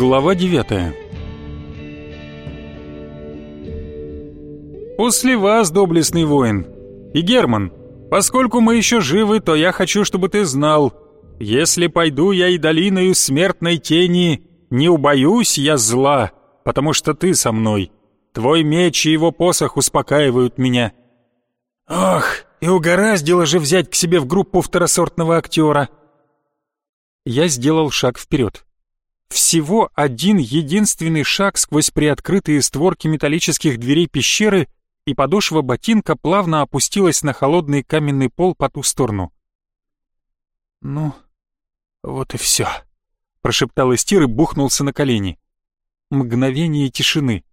Глава 9 «После вас, доблестный воин. И Герман, поскольку мы еще живы, то я хочу, чтобы ты знал, если пойду я и долиною смертной тени, не убоюсь я зла, потому что ты со мной. Твой меч и его посох успокаивают меня». «Ох, и угораздило же взять к себе в группу второсортного актера!» Я сделал шаг вперед. Всего один единственный шаг сквозь приоткрытые створки металлических дверей пещеры, и подошва ботинка плавно опустилась на холодный каменный пол по ту сторону. «Ну, вот и все», — прошептал Истир и бухнулся на колени. Мгновение тишины.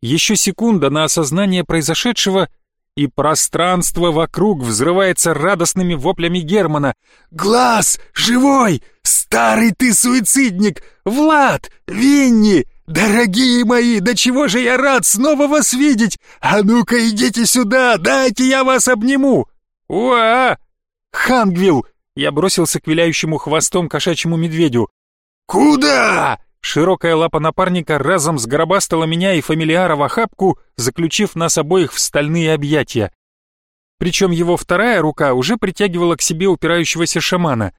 Еще секунда на осознание произошедшего — и пространство вокруг взрывается радостными воплями Германа. «Глаз! Живой! Старый ты суицидник! Влад! Винни! Дорогие мои, до чего же я рад снова вас видеть! А ну-ка идите сюда, дайте я вас обниму!» «Уа! Хангвилл!» Я бросился к виляющему хвостом кошачьему медведю. «Куда?» Широкая лапа напарника разом сгробастала меня и фамилиара в охапку, заключив нас обоих в стальные объятия. Причем его вторая рука уже притягивала к себе упирающегося шамана.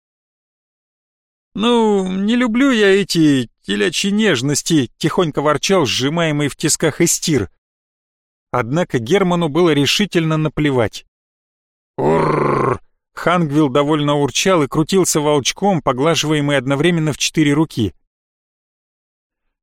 «Ну, не люблю я эти телячьи нежности», — тихонько ворчал сжимаемый в тисках эстир. Однако Герману было решительно наплевать. «Урррр!» Хангвилл довольно урчал и крутился волчком, поглаживаемый одновременно в четыре руки.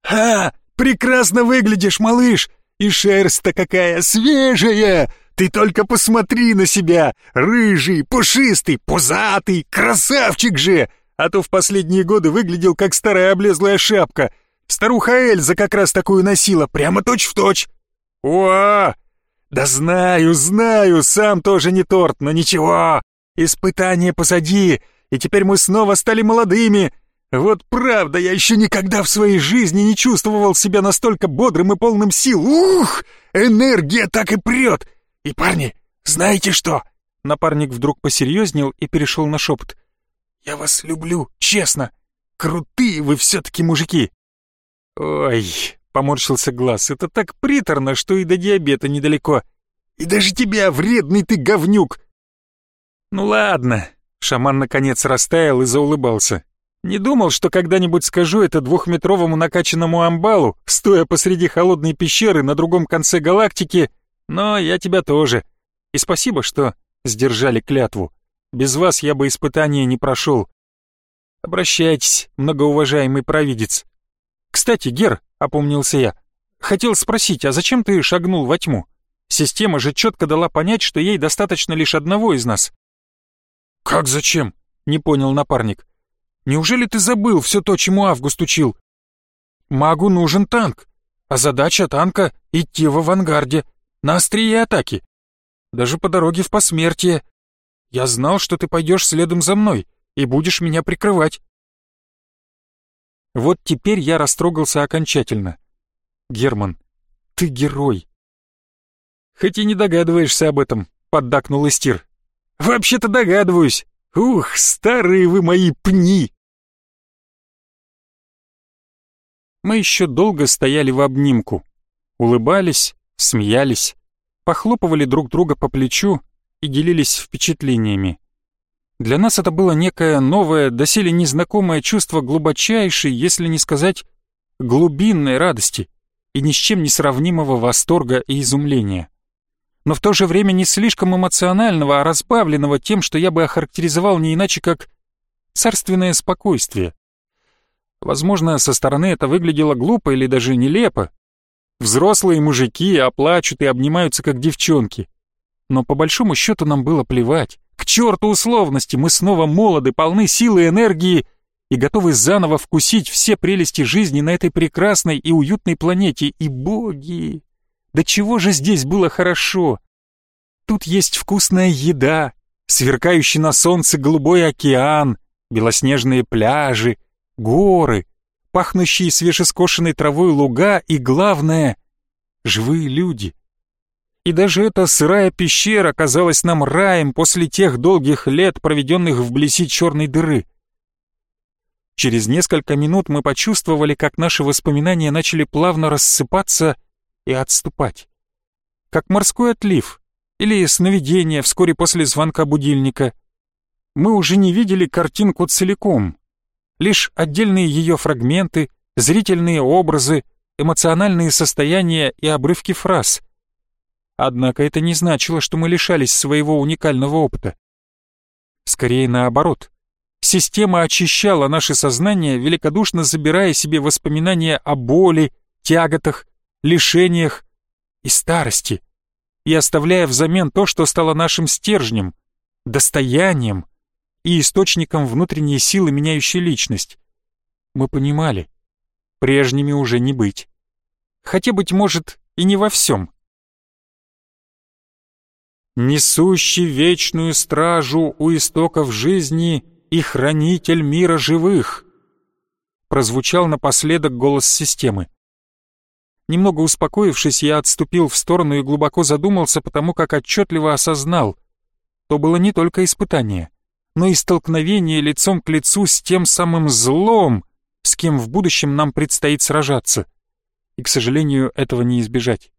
«Ха! Прекрасно выглядишь, малыш! И шерсть-то какая свежая! Ты только посмотри на себя! Рыжий, пушистый, пузатый, красавчик же! А то в последние годы выглядел как старая облезлая шапка. Старуха Эльза как раз такую носила, прямо точь-в-точь. О! Да знаю, знаю, сам тоже не торт, но ничего. Испытание позади, и теперь мы снова стали молодыми, вот правда, я еще никогда в своей жизни не чувствовал себя настолько бодрым и полным сил. Ух! Энергия так и прет! И, парни, знаете что? Напарник вдруг посерьезнел и перешел на шепот. «Я вас люблю, честно. Крутые вы все-таки мужики». «Ой», — поморщился глаз, — «это так приторно, что и до диабета недалеко. И даже тебя, вредный ты говнюк!» «Ну ладно», — шаман наконец растаял и заулыбался. Не думал, что когда-нибудь скажу это двухметровому накачанному амбалу, стоя посреди холодной пещеры на другом конце галактики, но я тебя тоже. И спасибо, что сдержали клятву. Без вас я бы испытания не прошел. Обращайтесь, многоуважаемый провидец. Кстати, Гер, опомнился я, хотел спросить, а зачем ты шагнул во тьму? Система же четко дала понять, что ей достаточно лишь одного из нас. Как зачем? Не понял напарник. Неужели ты забыл все то, чему Август учил? Магу нужен танк, а задача танка — идти в авангарде, на острие атаки. Даже по дороге в посмертие. Я знал, что ты пойдешь следом за мной и будешь меня прикрывать. Вот теперь я растрогался окончательно. Герман, ты герой. Хоть и не догадываешься об этом, поддакнул Истир. Вообще-то догадываюсь. Ух, старые вы мои пни! Мы еще долго стояли в обнимку, улыбались, смеялись, похлопывали друг друга по плечу и делились впечатлениями. Для нас это было некое новое, доселе незнакомое чувство глубочайшей, если не сказать глубинной радости и ни с чем не сравнимого восторга и изумления но в то же время не слишком эмоционального, а разбавленного тем, что я бы охарактеризовал не иначе как царственное спокойствие. Возможно, со стороны это выглядело глупо или даже нелепо. Взрослые мужики оплачут и обнимаются как девчонки. Но по большому счету нам было плевать. К черту условности, мы снова молоды, полны силы и энергии и готовы заново вкусить все прелести жизни на этой прекрасной и уютной планете. И боги! Да чего же здесь было хорошо? Тут есть вкусная еда, сверкающий на солнце голубой океан, белоснежные пляжи, горы, пахнущие свежескошенной травой луга и, главное, живые люди. И даже эта сырая пещера казалась нам раем после тех долгих лет, проведенных вблизи черной дыры. Через несколько минут мы почувствовали, как наши воспоминания начали плавно рассыпаться и отступать. Как морской отлив или сновидение вскоре после звонка будильника. Мы уже не видели картинку целиком, лишь отдельные ее фрагменты, зрительные образы, эмоциональные состояния и обрывки фраз. Однако это не значило, что мы лишались своего уникального опыта. Скорее наоборот. Система очищала наше сознание, великодушно забирая себе воспоминания о боли, тяготах, лишениях и старости, и оставляя взамен то, что стало нашим стержнем, достоянием и источником внутренней силы, меняющей личность. Мы понимали, прежними уже не быть. Хотя, быть может, и не во всем. Несущий вечную стражу у истоков жизни и хранитель мира живых!» Прозвучал напоследок голос системы. Немного успокоившись, я отступил в сторону и глубоко задумался, потому как отчетливо осознал. То было не только испытание, но и столкновение лицом к лицу с тем самым злом, с кем в будущем нам предстоит сражаться. И, к сожалению, этого не избежать.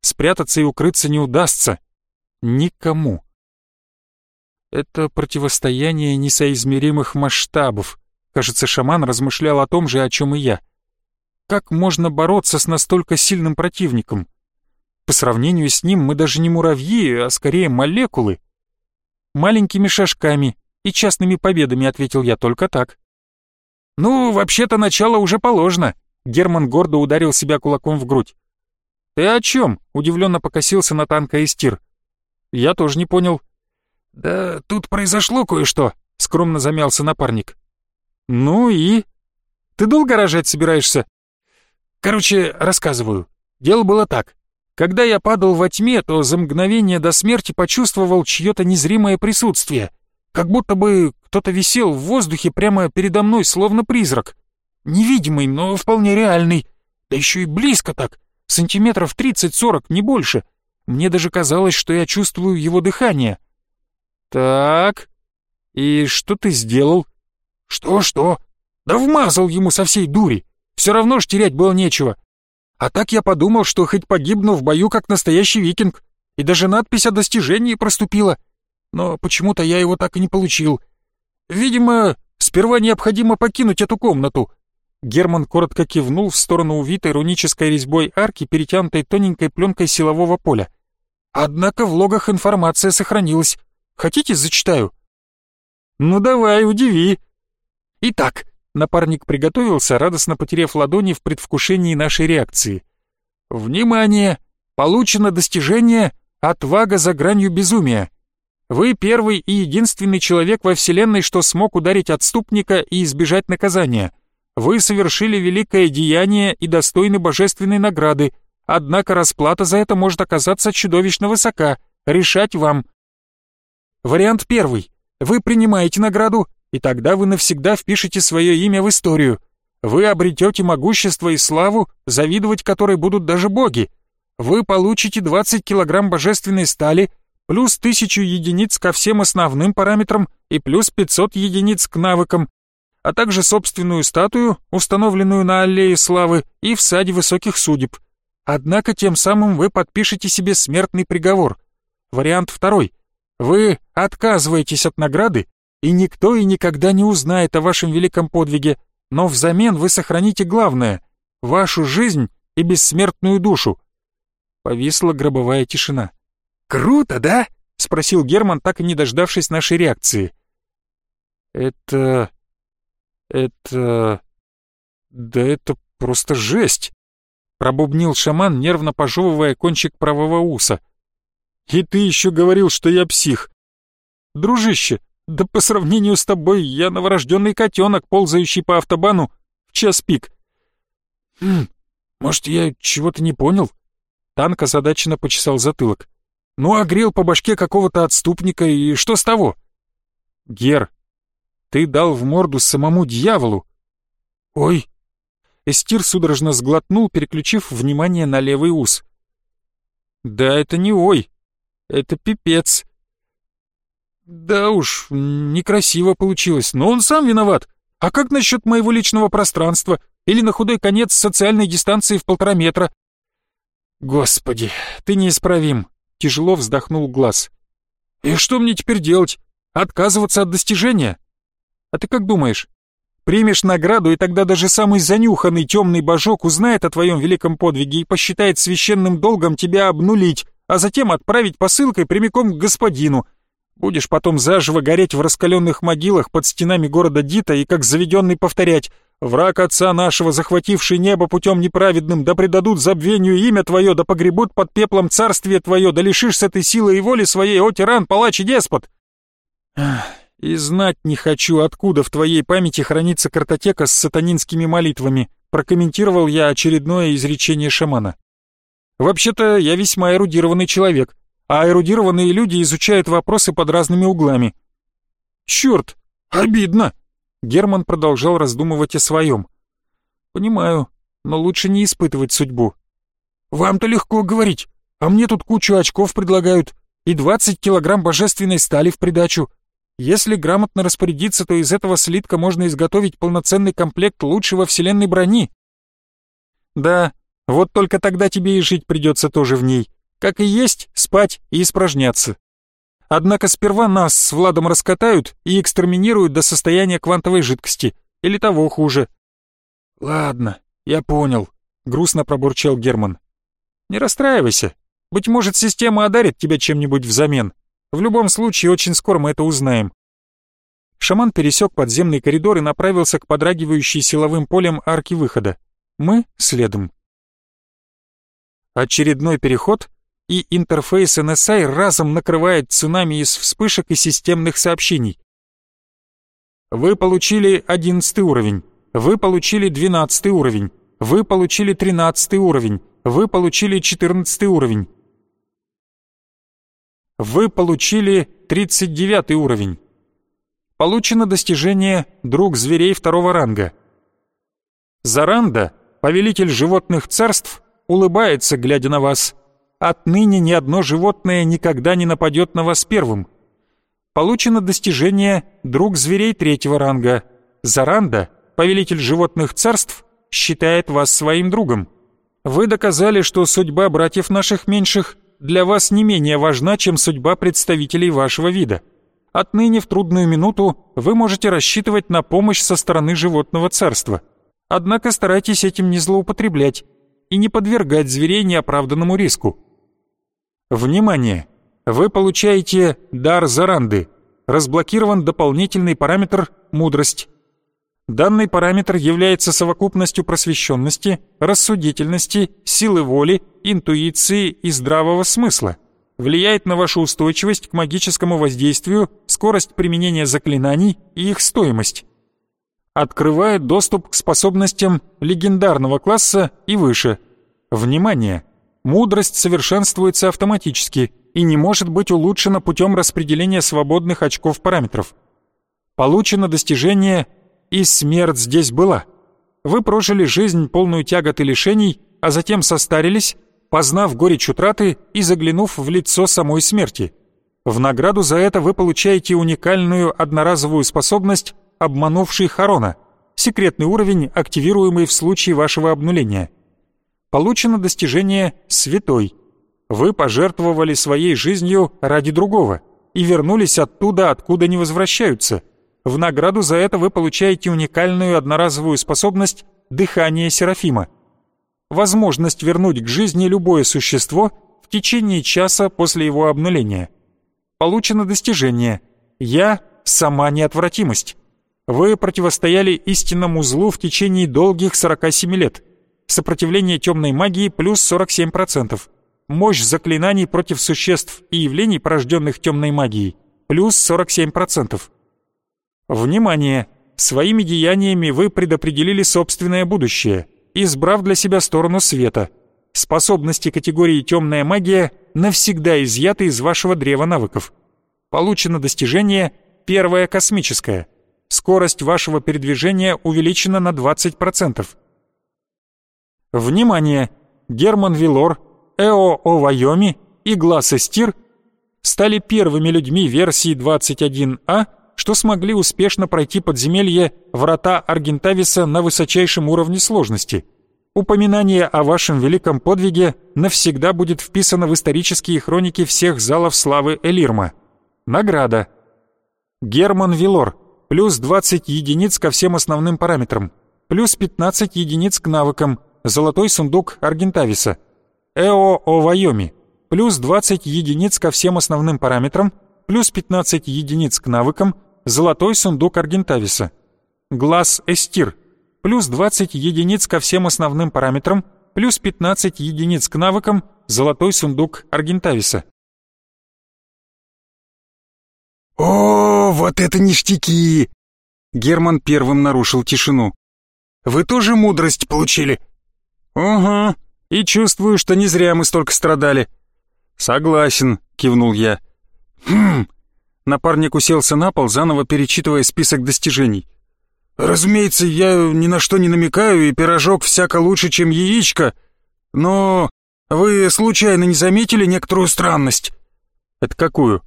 Спрятаться и укрыться не удастся. Никому. Это противостояние несоизмеримых масштабов. Кажется, шаман размышлял о том же, о чем и я. Как можно бороться с настолько сильным противником? По сравнению с ним мы даже не муравьи, а скорее молекулы. Маленькими шажками и частными победами, ответил я только так. Ну, вообще-то начало уже положено. Герман гордо ударил себя кулаком в грудь. «Ты о чем?» — удивленно покосился на танка Истир. «Я тоже не понял. «Да тут произошло кое-что», — скромно замялся напарник. «Ну и? Ты долго рожать собираешься?» «Короче, рассказываю. Дело было так. Когда я падал во тьме, то за мгновение до смерти почувствовал чье-то незримое присутствие. Как будто бы кто-то висел в воздухе прямо передо мной, словно призрак. Невидимый, но вполне реальный. Да еще и близко так. Сантиметров 30-40, не больше. Мне даже казалось, что я чувствую его дыхание. «Так, и что ты сделал?» «Что-что? Да вмазал ему со всей дури. Все равно ж терять было нечего. А так я подумал, что хоть погибну в бою как настоящий викинг, и даже надпись о достижении проступила. Но почему-то я его так и не получил. Видимо, сперва необходимо покинуть эту комнату». Герман коротко кивнул в сторону увитой рунической резьбой арки, перетянутой тоненькой пленкой силового поля. Однако в логах информация сохранилась. Хотите, зачитаю?» «Ну давай, удиви». Итак, напарник приготовился, радостно потеряв ладони в предвкушении нашей реакции. «Внимание! Получено достижение «Отвага за гранью безумия». Вы первый и единственный человек во Вселенной, что смог ударить отступника и избежать наказания. Вы совершили великое деяние и достойны божественной награды, однако расплата за это может оказаться чудовищно высока. Решать вам. Вариант первый. Вы принимаете награду, и тогда вы навсегда впишете свое имя в историю. Вы обретете могущество и славу, завидовать которой будут даже боги. Вы получите 20 килограмм божественной стали, плюс 1000 единиц ко всем основным параметрам и плюс 500 единиц к навыкам, а также собственную статую, установленную на аллее славы и в саде высоких судеб. Однако тем самым вы подпишете себе смертный приговор. Вариант второй. Вы отказываетесь от награды, и никто и никогда не узнает о вашем великом подвиге, но взамен вы сохраните главное — вашу жизнь и бессмертную душу. Повисла гробовая тишина. «Круто, да?» — спросил Герман, так и не дождавшись нашей реакции. «Это... это... да это просто жесть!» — пробубнил шаман, нервно пожевывая кончик правого уса. И ты еще говорил, что я псих. Дружище, да по сравнению с тобой я новорожденный котенок, ползающий по автобану в час пик. Хм, может, я чего-то не понял? Танк озадаченно почесал затылок. Ну, огрел по башке какого-то отступника, и что с того? Гер, ты дал в морду самому дьяволу. Ой. Эстир судорожно сглотнул, переключив внимание на левый ус. Да это не ой, это пипец. Да уж, некрасиво получилось, но он сам виноват. А как насчет моего личного пространства? Или на худой конец социальной дистанции в полтора метра? Господи, ты неисправим. Тяжело вздохнул глаз. И что мне теперь делать? Отказываться от достижения? А ты как думаешь? Примешь награду, и тогда даже самый занюханный темный божок узнает о твоем великом подвиге и посчитает священным долгом тебя обнулить, а затем отправить посылкой прямиком к господину — Будешь потом заживо гореть в раскаленных могилах под стенами города Дита и как заведенный повторять «Враг отца нашего, захвативший небо путем неправедным, да предадут забвению имя твое, да погребут под пеплом царствие твое, да лишишься ты силы и воли своей, о тиран, палач и деспот!» «И знать не хочу, откуда в твоей памяти хранится картотека с сатанинскими молитвами», прокомментировал я очередное изречение шамана. «Вообще-то я весьма эрудированный человек, а эрудированные люди изучают вопросы под разными углами. «Черт, обидно!» Герман продолжал раздумывать о своем. «Понимаю, но лучше не испытывать судьбу. Вам-то легко говорить, а мне тут кучу очков предлагают и 20 килограмм божественной стали в придачу. Если грамотно распорядиться, то из этого слитка можно изготовить полноценный комплект лучшего вселенной брони. Да, вот только тогда тебе и жить придется тоже в ней. Как и есть, спать и испражняться. Однако сперва нас с Владом раскатают и экстраминируют до состояния квантовой жидкости, или того хуже. «Ладно, я понял», — грустно пробурчал Герман. «Не расстраивайся. Быть может, система одарит тебя чем-нибудь взамен. В любом случае, очень скоро мы это узнаем». Шаман пересек подземный коридор и направился к подрагивающей силовым полем арки выхода. Мы следом. Очередной переход, и интерфейс NSI разом накрывает цунами из вспышек и системных сообщений. Вы получили 11 уровень, вы получили 12 уровень, вы получили 13 уровень, вы получили 14 уровень. Вы получили 39 уровень. Получено достижение «Друг зверей второго ранга». Заранда, повелитель животных царств, улыбается, глядя на вас. Отныне ни одно животное никогда не нападет на вас первым. Получено достижение «Друг зверей третьего ранга». Заранда, повелитель животных царств, считает вас своим другом. Вы доказали, что судьба братьев наших меньших для вас не менее важна, чем судьба представителей вашего вида. Отныне в трудную минуту вы можете рассчитывать на помощь со стороны животного царства. Однако старайтесь этим не злоупотреблять и не подвергать зверей неоправданному риску. Внимание! Вы получаете дар Заранды. Разблокирован дополнительный параметр «Мудрость». Данный параметр является совокупностью просвещенности, рассудительности, силы воли, интуиции и здравого смысла. Влияет на вашу устойчивость к магическому воздействию, скорость применения заклинаний и их стоимость. Открывает доступ к способностям легендарного класса и выше. Внимание! Мудрость совершенствуется автоматически и не может быть улучшена путем распределения свободных очков параметров. Получено достижение «И смерть здесь была». Вы прожили жизнь полную тягот и лишений, а затем состарились, познав горечь утраты и заглянув в лицо самой смерти. В награду за это вы получаете уникальную одноразовую способность «Обманувший Харона», секретный уровень, активируемый в случае вашего обнуления – получено достижение «святой». Вы пожертвовали своей жизнью ради другого и вернулись оттуда, откуда не возвращаются. В награду за это вы получаете уникальную одноразовую способность «дыхание Серафима». Возможность вернуть к жизни любое существо в течение часа после его обнуления. Получено достижение «Я – сама неотвратимость». Вы противостояли истинному злу в течение долгих 47 лет – Сопротивление темной магии плюс 47%. Мощь заклинаний против существ и явлений, порожденных темной магией, плюс 47%. Внимание! Своими деяниями вы предопределили собственное будущее, избрав для себя сторону света. Способности категории «темная магия» навсегда изъяты из вашего древа навыков. Получено достижение «первое космическое». Скорость вашего передвижения увеличена на 20%. Внимание! Герман Вилор, Эо О Вайоми и Гласс Эстир стали первыми людьми версии 21А, что смогли успешно пройти подземелье врата Аргентависа на высочайшем уровне сложности. Упоминание о вашем великом подвиге навсегда будет вписано в исторические хроники всех залов славы Элирма. Награда. Герман Вилор. Плюс 20 единиц ко всем основным параметрам. Плюс 15 единиц к навыкам. Золотой сундук Аргентависа. Эо О Вайоми. Плюс 20 единиц ко всем основным параметрам. Плюс 15 единиц к навыкам. Золотой сундук Аргентависа. Глаз Эстир. Плюс 20 единиц ко всем основным параметрам. Плюс 15 единиц к навыкам. Золотой сундук Аргентависа. «О, вот это ништяки!» Герман первым нарушил тишину. «Вы тоже мудрость получили?» «Угу, и чувствую, что не зря мы столько страдали». «Согласен», — кивнул я. «Хм, Напарник уселся на пол, заново перечитывая список достижений. «Разумеется, я ни на что не намекаю, и пирожок всяко лучше, чем яичко, но вы случайно не заметили некоторую странность?» «Это какую?»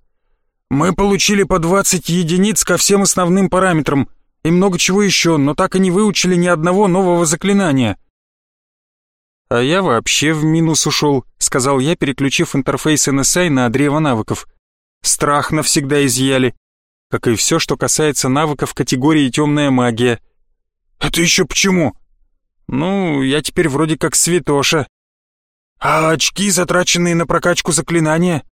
«Мы получили по 20 единиц ко всем основным параметрам и много чего еще, но так и не выучили ни одного нового заклинания». «А я вообще в минус ушел», — сказал я, переключив интерфейс NSI на древо навыков. Страх навсегда изъяли, как и все, что касается навыков категории «Темная магия». «Это еще почему?» «Ну, я теперь вроде как святоша». «А очки, затраченные на прокачку заклинания?»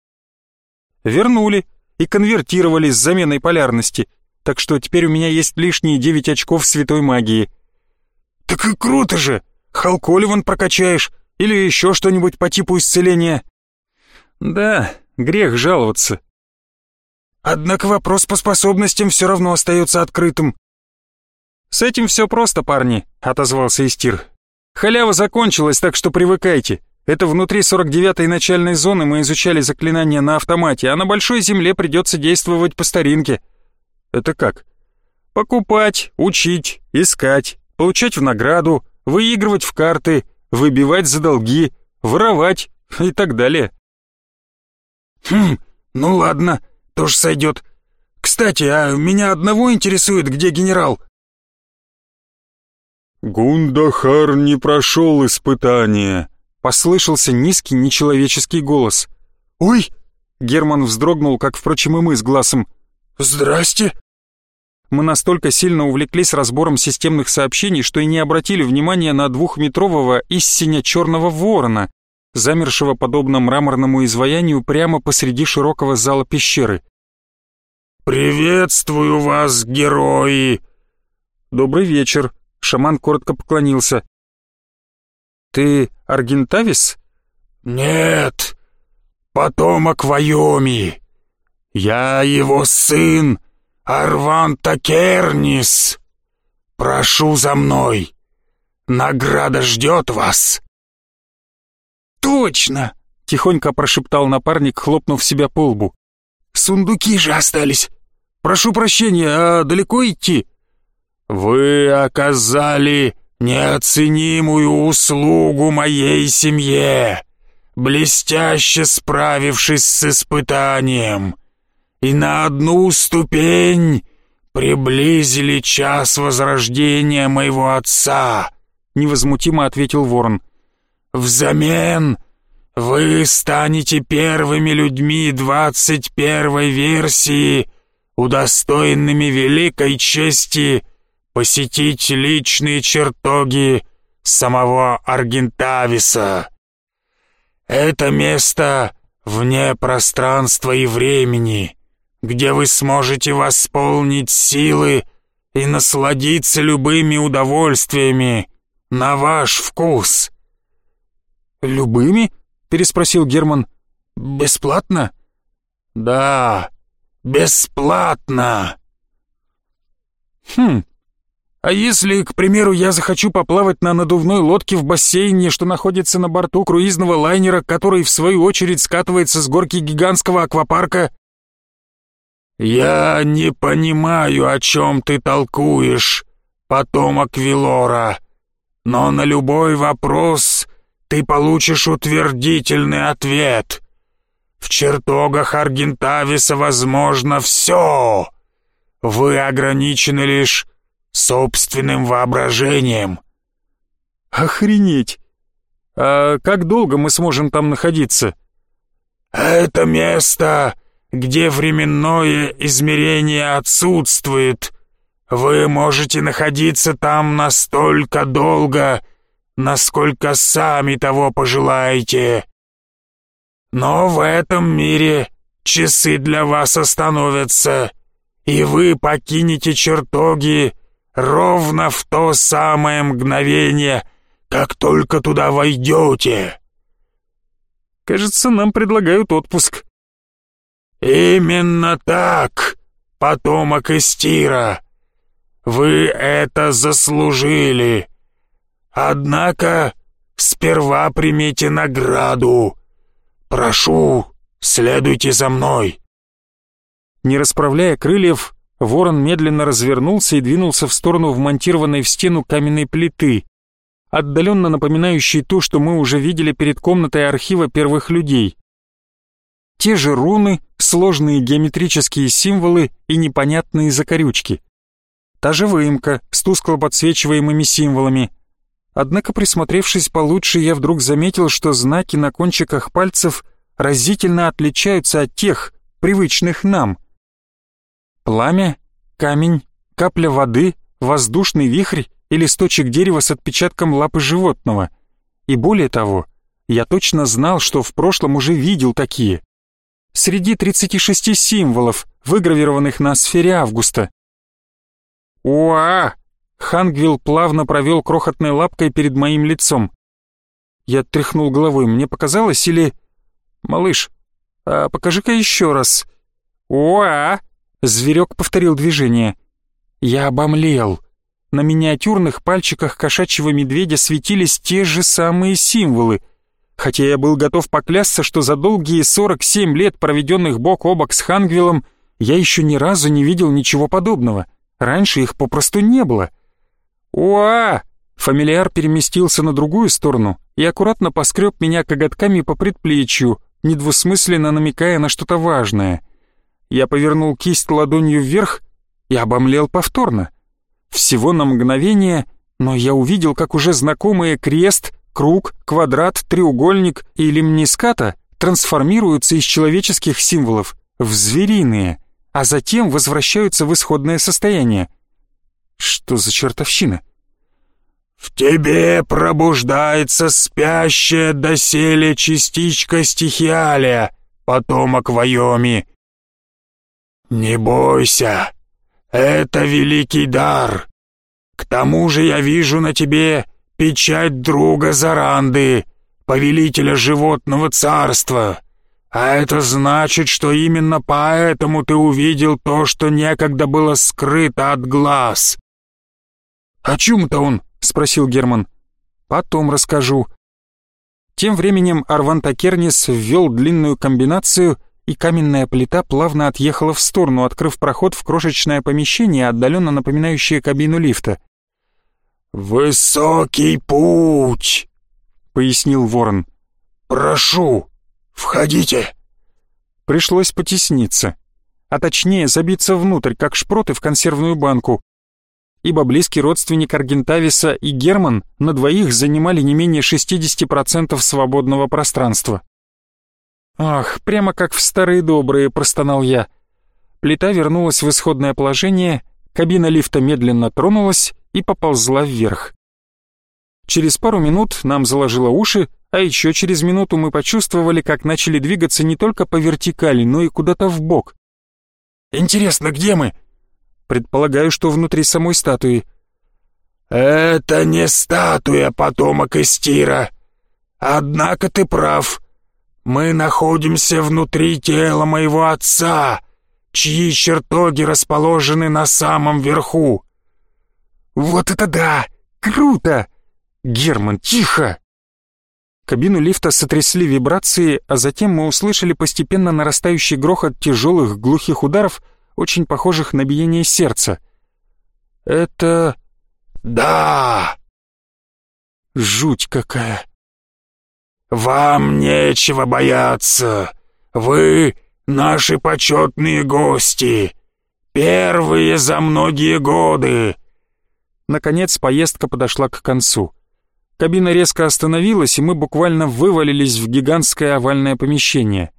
«Вернули и конвертировали с заменой полярности, так что теперь у меня есть лишние девять очков святой магии». «Так и круто же! Халколиван прокачаешь или еще что-нибудь по типу исцеления?» «Да, грех жаловаться. Однако вопрос по способностям все равно остается открытым. «С этим все просто, парни», — отозвался Истир. «Халява закончилась, так что привыкайте. Это внутри 49-й начальной зоны мы изучали заклинания на автомате, а на большой земле придется действовать по старинке». «Это как?» «Покупать, учить, искать, получать в награду, выигрывать в карты, выбивать за долги, воровать и так далее». «Хм, ну ладно», тоже сойдет. Кстати, а меня одного интересует, где генерал?» «Гундахар не прошел испытание», — послышался низкий нечеловеческий голос. «Ой!» — Герман вздрогнул, как, впрочем, и мы с глазом. «Здрасте!» Мы настолько сильно увлеклись разбором системных сообщений, что и не обратили внимания на двухметрового истиня черного ворона, замершего подобно мраморному изваянию прямо посреди широкого зала пещеры. «Приветствую вас, герои!» «Добрый вечер», — шаман коротко поклонился. «Ты Аргентавис?» «Нет, потомок Вайоми. Я его сын, Арван Такернис. Прошу за мной, награда ждет вас». «Точно!» — тихонько прошептал напарник, хлопнув себя по лбу. «Сундуки же остались. Прошу прощения, а далеко идти?» «Вы оказали неоценимую услугу моей семье, блестяще справившись с испытанием, и на одну ступень приблизили час возрождения моего отца», — невозмутимо ответил ворон. Взамен вы станете первыми людьми двадцать первой версии, удостоенными великой чести посетить личные чертоги самого Аргентависа. Это место вне пространства и времени, где вы сможете восполнить силы и насладиться любыми удовольствиями на ваш вкус. «Любыми?» — переспросил Герман. «Бесплатно?» «Да, бесплатно!» «Хм, а если, к примеру, я захочу поплавать на надувной лодке в бассейне, что находится на борту круизного лайнера, который, в свою очередь, скатывается с горки гигантского аквапарка?» «Я не понимаю, о чем ты толкуешь, потомок Вилора, но на любой вопрос ты получишь утвердительный ответ. В чертогах Аргентависа возможно все. Вы ограничены лишь собственным воображением». «Охренеть! А как долго мы сможем там находиться?» «Это место, где временное измерение отсутствует. Вы можете находиться там настолько долго, насколько сами того пожелаете. Но в этом мире часы для вас остановятся, и вы покинете чертоги ровно в то самое мгновение, как только туда войдете. Кажется, нам предлагают отпуск. Именно так, потомок Истира. Вы это заслужили. Однако сперва примите награду. Прошу, следуйте за мной. Не расправляя крыльев, ворон медленно развернулся и двинулся в сторону вмонтированной в стену каменной плиты, отдаленно напоминающей ту, что мы уже видели перед комнатой архива первых людей. Те же руны, сложные геометрические символы и непонятные закорючки. Та же выемка с тускло подсвечиваемыми символами. Однако, присмотревшись получше, я вдруг заметил, что знаки на кончиках пальцев разительно отличаются от тех, привычных нам. Пламя, камень, капля воды, воздушный вихрь и листочек дерева с отпечатком лапы животного. И более того, я точно знал, что в прошлом уже видел такие. Среди 36 символов, выгравированных на сфере Августа. «Уа!» Хангвилл плавно провел крохотной лапкой перед моим лицом. Я тряхнул головой, мне показалось, или... «Малыш, а покажи-ка еще раз». «Уа!» Зверек повторил движение. Я обомлел. На миниатюрных пальчиках кошачьего медведя светились те же самые символы, хотя я был готов поклясться, что за долгие 47 лет, проведенных бок о бок с Хангвиллом, я еще ни разу не видел ничего подобного. Раньше их попросту не было. «Уа!» Фамильяр переместился на другую сторону и аккуратно поскреб меня коготками по предплечью, недвусмысленно намекая на что-то важное. Я повернул кисть ладонью вверх и обомлел повторно. Всего на мгновение, но я увидел, как уже знакомые крест, круг, квадрат, треугольник и лимниската трансформируются из человеческих символов в звериные, а затем возвращаются в исходное состояние. Что за чертовщина? «В тебе пробуждается спящая доселе частичка стихиалия, потомок Вайоми. Не бойся, это великий дар. К тому же я вижу на тебе печать друга Заранды, повелителя животного царства. А это значит, что именно поэтому ты увидел то, что некогда было скрыто от глаз. «О чем-то он?» — спросил Герман. «Потом расскажу». Тем временем Арван Такернис ввел длинную комбинацию, и каменная плита плавно отъехала в сторону, открыв проход в крошечное помещение, отдаленно напоминающее кабину лифта. «Высокий путь», — пояснил ворон. «Прошу, входите». Пришлось потесниться, а точнее забиться внутрь, как шпроты в консервную банку, ибо близкий родственник Аргентависа и Герман на двоих занимали не менее 60% свободного пространства. «Ах, прямо как в старые добрые», — простонал я. Плита вернулась в исходное положение, кабина лифта медленно тронулась и поползла вверх. Через пару минут нам заложило уши, а еще через минуту мы почувствовали, как начали двигаться не только по вертикали, но и куда-то в бок. «Интересно, где мы?» «Предполагаю, что внутри самой статуи». «Это не статуя, потомок Истира. Однако ты прав. Мы находимся внутри тела моего отца, чьи чертоги расположены на самом верху. Вот это да! Круто! Герман, тихо! Кабину лифта сотрясли вибрации, а затем мы услышали постепенно нарастающий грохот тяжелых глухих ударов, очень похожих на биение сердца. Это... Да! Жуть какая! «Вам нечего бояться. Вы наши почетные гости. Первые за многие годы!» Наконец поездка подошла к концу. Кабина резко остановилась, и мы буквально вывалились в гигантское овальное помещение.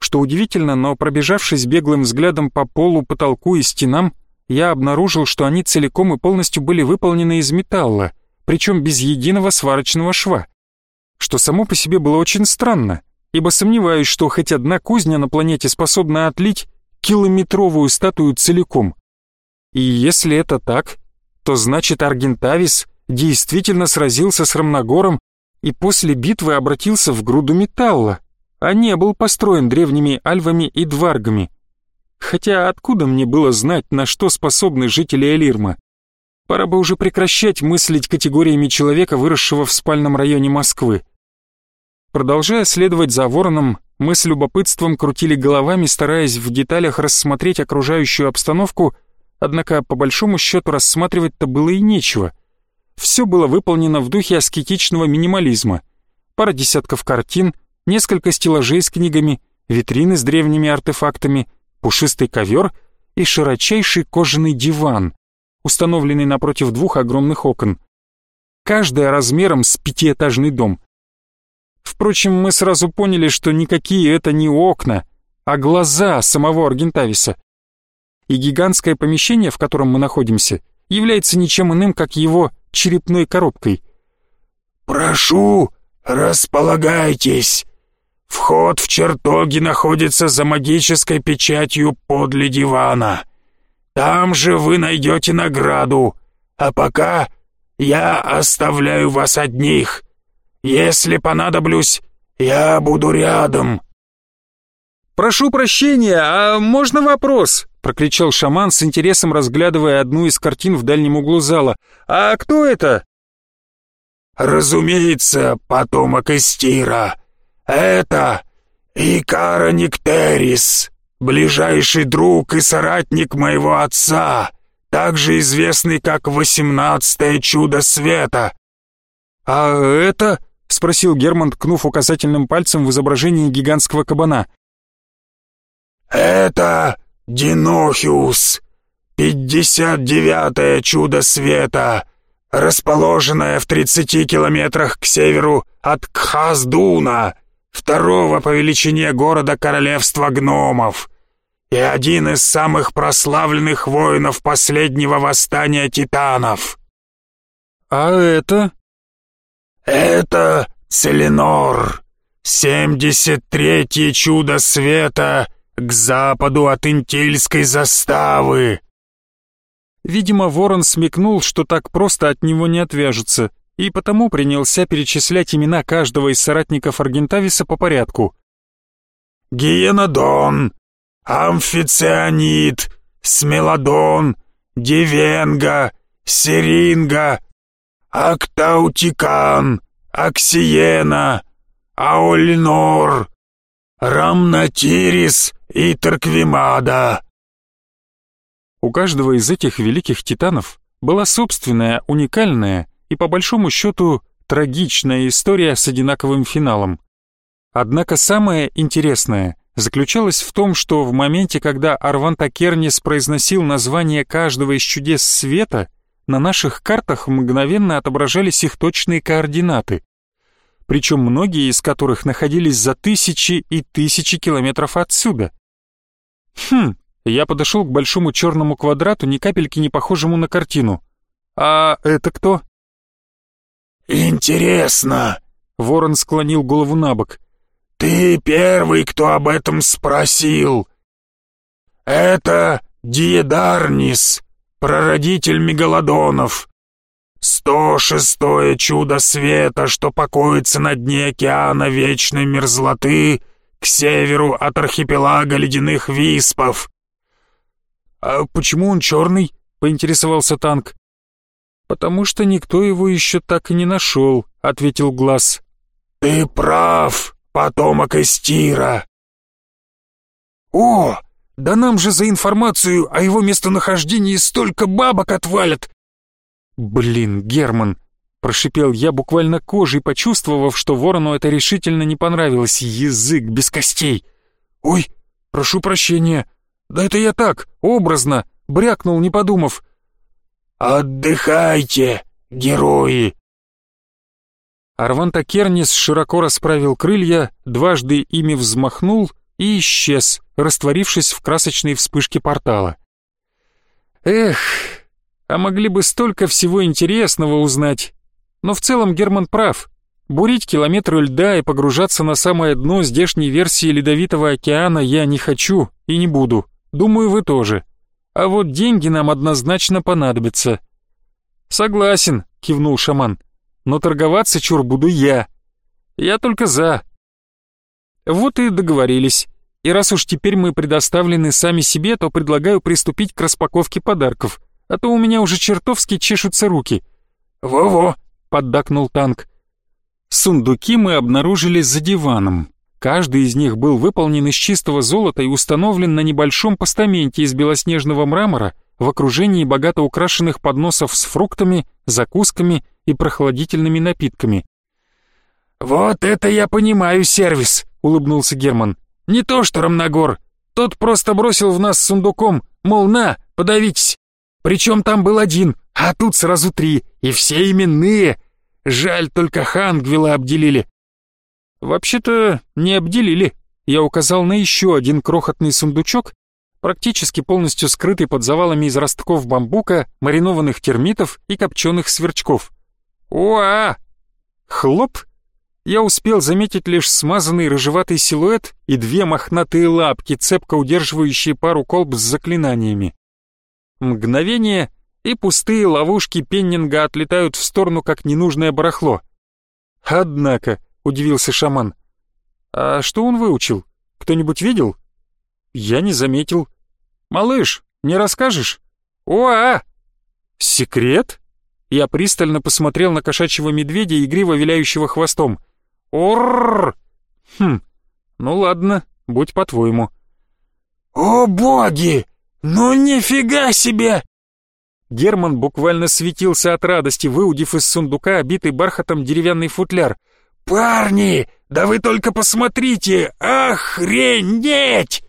Что удивительно, но пробежавшись беглым взглядом по полу, потолку и стенам, я обнаружил, что они целиком и полностью были выполнены из металла, причем без единого сварочного шва. Что само по себе было очень странно, ибо сомневаюсь, что хоть одна кузня на планете способна отлить километровую статую целиком. И если это так, то значит Аргентавис действительно сразился с Рамногором и после битвы обратился в груду металла, а не был построен древними альвами и дваргами. Хотя откуда мне было знать, на что способны жители Элирма? Пора бы уже прекращать мыслить категориями человека, выросшего в спальном районе Москвы. Продолжая следовать за вороном, мы с любопытством крутили головами, стараясь в деталях рассмотреть окружающую обстановку, однако по большому счету рассматривать-то было и нечего. Все было выполнено в духе аскетичного минимализма. Пара десятков картин, несколько стеллажей с книгами, витрины с древними артефактами, пушистый ковер и широчайший кожаный диван, установленный напротив двух огромных окон. Каждая размером с пятиэтажный дом. Впрочем, мы сразу поняли, что никакие это не окна, а глаза самого Аргентависа. И гигантское помещение, в котором мы находимся, является ничем иным, как его черепной коробкой. «Прошу, располагайтесь!» Вход в чертоги находится за магической печатью подле дивана. Там же вы найдете награду. А пока я оставляю вас одних. Если понадоблюсь, я буду рядом». «Прошу прощения, а можно вопрос?» — прокричал шаман с интересом, разглядывая одну из картин в дальнем углу зала. «А кто это?» «Разумеется, потомок Истира. Это Икара Никтерис, ближайший друг и соратник моего отца, также известный как Восемнадцатое Чудо Света». «А это?» — спросил Герман, ткнув указательным пальцем в изображение гигантского кабана. «Это Динохиус, пятьдесят девятое чудо света, расположенное в тридцати километрах к северу от Кхаздуна, второго по величине города королевства гномов, и один из самых прославленных воинов последнего восстания титанов». «А это?» «Это Целинор, семьдесят третье чудо света к западу от Интильской заставы». Видимо, ворон смекнул, что так просто от него не отвяжутся, и потому принялся перечислять имена каждого из соратников Аргентависа по порядку. «Гиенодон, Амфицианит, Смелодон, Дивенга, Серинга, Актаутикан, Аксиена, Аолинор, Рамнатирис и Тарквимада. У каждого из этих великих титанов была собственная, уникальная и, по большому счету, трагичная история с одинаковым финалом. Однако самое интересное заключалось в том, что в моменте, когда Арванта Кернис произносил название каждого из чудес света, на наших картах мгновенно отображались их точные координаты, причем многие из которых находились за тысячи и тысячи километров отсюда. Хм, я подошел к большому черному квадрату, ни капельки не похожему на картину. А это кто? «Интересно», — Ворон склонил голову на бок. «Ты первый, кто об этом спросил. Это Диедарнис, прародитель мегалодонов. Сто шестое чудо света, что покоится на дне океана вечной мерзлоты к северу от архипелага ледяных виспов. «А почему он черный?» — поинтересовался танк. «Потому что никто его еще так и не нашел», — ответил Глаз. «Ты прав, потомок Эстира». «О, да нам же за информацию о его местонахождении столько бабок отвалят!» «Блин, Герман!» — прошипел я, буквально кожей почувствовав, что ворону это решительно не понравилось. Язык без костей. «Ой, прошу прощения. Да это я так, образно, брякнул, не подумав. «Отдыхайте, герои!» Арванта Кернис широко расправил крылья, дважды ими взмахнул и исчез, растворившись в красочной вспышке портала. Эх, а могли бы столько всего интересного узнать. Но в целом Герман прав. Бурить километры льда и погружаться на самое дно здешней версии Ледовитого океана я не хочу и не буду. Думаю, вы тоже. А вот деньги нам однозначно понадобятся. Согласен, кивнул шаман. Но торговаться чур буду я. Я только за. Вот и договорились. И раз уж теперь мы предоставлены сами себе, то предлагаю приступить к распаковке подарков, а то у меня уже чертовски чешутся руки. «Во-во!» — поддакнул танк. Сундуки мы обнаружили за диваном. Каждый из них был выполнен из чистого золота и установлен на небольшом постаменте из белоснежного мрамора в окружении богато украшенных подносов с фруктами, закусками и прохладительными напитками. «Вот это я понимаю сервис», — улыбнулся Герман. «Не то что Рамнагор. Тот просто бросил в нас сундуком, мол, на, подавитесь. Причем там был один, а тут сразу три, и все именные. Жаль, только Хангвилла обделили. Вообще-то не обделили. Я указал на еще один крохотный сундучок, практически полностью скрытый под завалами из ростков бамбука, маринованных термитов и копченых сверчков. Уа! Хлоп! Я успел заметить лишь смазанный рыжеватый силуэт и две мохнатые лапки, цепко удерживающие пару колб с заклинаниями. Мгновение, и пустые ловушки Пеннинга отлетают в сторону, как ненужное барахло. «Однако», — удивился шаман, — «а что он выучил? Кто-нибудь видел?» «Я не заметил». «Малыш, не расскажешь?» «Уа!» «Секрет?» Я пристально посмотрел на кошачьего медведя, игриво виляющего хвостом. «Орррр!» «Хм, ну ладно, будь по-твоему». «О боги! Ну нифига себе!» Герман буквально светился от радости, выудив из сундука обитый бархатом деревянный футляр. «Парни, да вы только посмотрите! Охренеть!»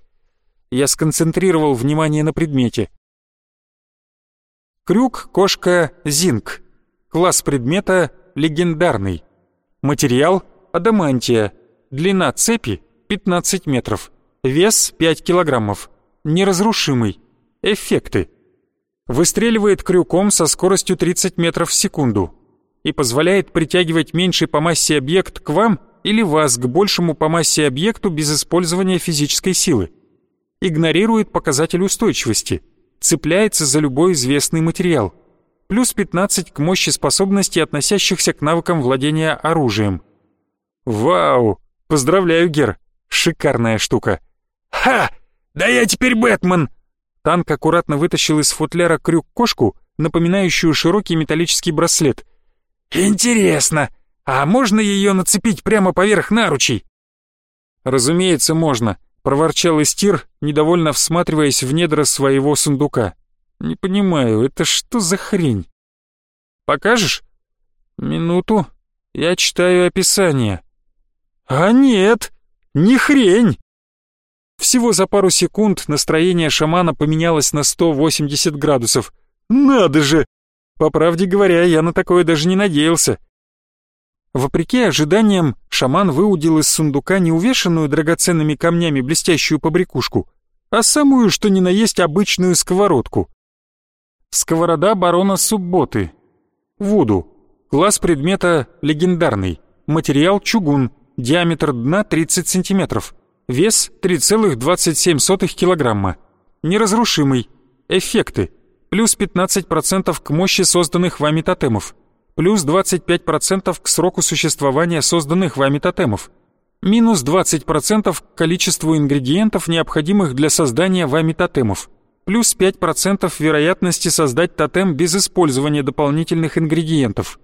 Я сконцентрировал внимание на предмете. Крюк, кошка, зинк. Класс предмета легендарный. Материал адамантия. Длина цепи 15 метров. Вес 5 килограммов. Неразрушимый. Эффекты выстреливает крюком со скоростью 30 метров в секунду и позволяет притягивать меньший по массе объект к вам или вас к большему по массе объекту без использования физической силы. Игнорирует показатель устойчивости, цепляется за любой известный материал. Плюс 15 к мощи способностей, относящихся к навыкам владения оружием. Вау! Поздравляю, Гер! Шикарная штука! Ха! Да я теперь Бэтмен! Танк аккуратно вытащил из футляра крюк-кошку, напоминающую широкий металлический браслет. «Интересно, а можно ее нацепить прямо поверх наручей?» «Разумеется, можно», — проворчал Истир, недовольно всматриваясь в недра своего сундука. «Не понимаю, это что за хрень?» «Покажешь?» «Минуту, я читаю описание». «А нет, не хрень!» Всего за пару секунд настроение шамана поменялось на 180 градусов. Надо же! По правде говоря, я на такое даже не надеялся. Вопреки ожиданиям, шаман выудил из сундука не увешанную драгоценными камнями блестящую побрякушку, а самую, что ни на есть, обычную сковородку. Сковорода барона Субботы. Вуду. Класс предмета легендарный. Материал чугун. Диаметр дна 30 сантиметров. Вес 3,27 килограмма. Неразрушимый. Эффекты. Плюс 15% к мощи созданных вами тотемов. Плюс 25% к сроку существования созданных вами тотемов. Минус 20% к количеству ингредиентов, необходимых для создания вами тотемов. Плюс 5% вероятности создать тотем без использования дополнительных ингредиентов.